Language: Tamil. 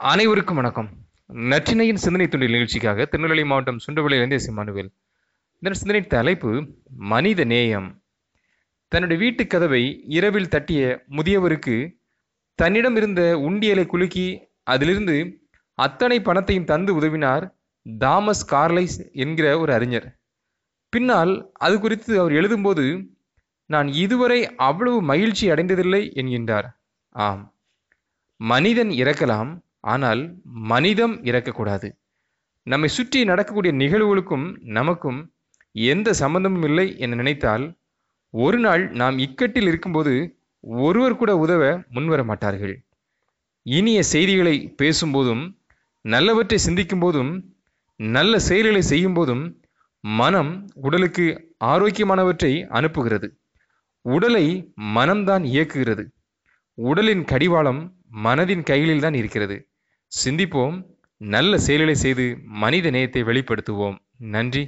அனைவருக்கும் வணக்கம். நற்றினையின் சிந்தனை துண்டில் நிகழ்ச்சிக்காக திருநெல்வேலி மாவட்டம் சுண்டவளியிலிருந்து எஸ் மனுவேல் இதன் சிந்தனை தலைப்பு மனித நேயம். தன்னுடைய வீட்டு கதவை இரவில் தட்டிய முதியவருக்கு தன்னிடம் இருந்த உண்டியலை குலுக்கி அதிலிருந்து அத்தனை பணத்தையும் தந்து உதவினார் தாமஸ் கார்லைஸ் என்கிற ஒரு அறிஞர். பின்னால் அது குறித்து அவர் எழுதும்போது நான் இதுவரை அவ்வளவு மகிழ்ச்சி அடைந்ததில்லை என்கின்றார். ஆம். மனிதன் இறக்கலாம் ஆனால் மனிதம் இறக்கக்கூடாது. நம்மை சுற்றி நடக்கக்கூடிய நிகழ்வுகளுக்கும் நமக்கும் எந்த சம்பந்தமும் இல்லை என நினைத்தால் ஒரு நாள் நாம் இக்கட்டில் இருக்கும்போது ஒருவர் கூட உதவ முன்வர மாட்டார்கள். இனிய செய்திகளை பேசும்போதும் நல்லவற்றை சிந்திக்கும் போதும் நல்ல செயல்களை செய்யும் போதும் மனம் உடலுக்கு ஆரோக்கியமானவற்றை அனுப்புகிறது. உடலை மனம்தான் இயக்குகிறது. உடலின் கடிவாளம் மனதின் கையில்தான் இருக்கிறது. சிந்திப்போம். நல்ல செயல்களை செய்து மனித நேயத்தை வெளிப்படுத்துவோம். நன்றி.